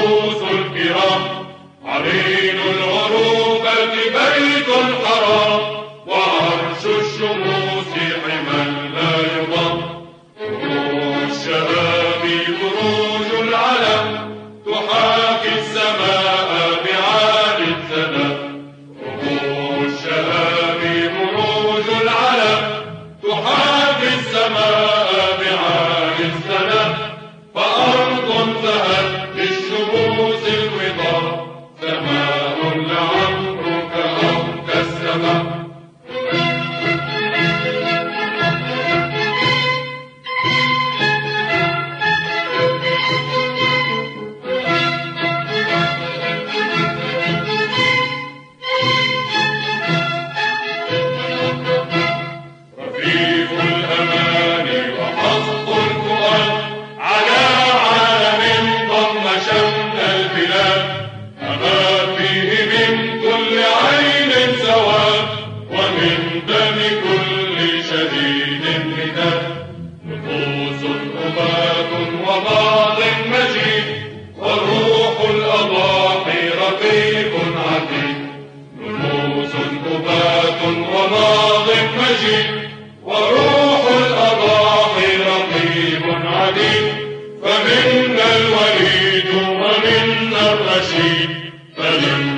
الرؤوس الكرام عرين الغروب بيت الحرام وعرش الشموس حما لا يضم طلوع الشباب بروج العلم تحاكي السماء بعالي السلام طلوع الشباب بروج العلم تحاكي السماء فمنا الوليد ومنا الرشيد فمنا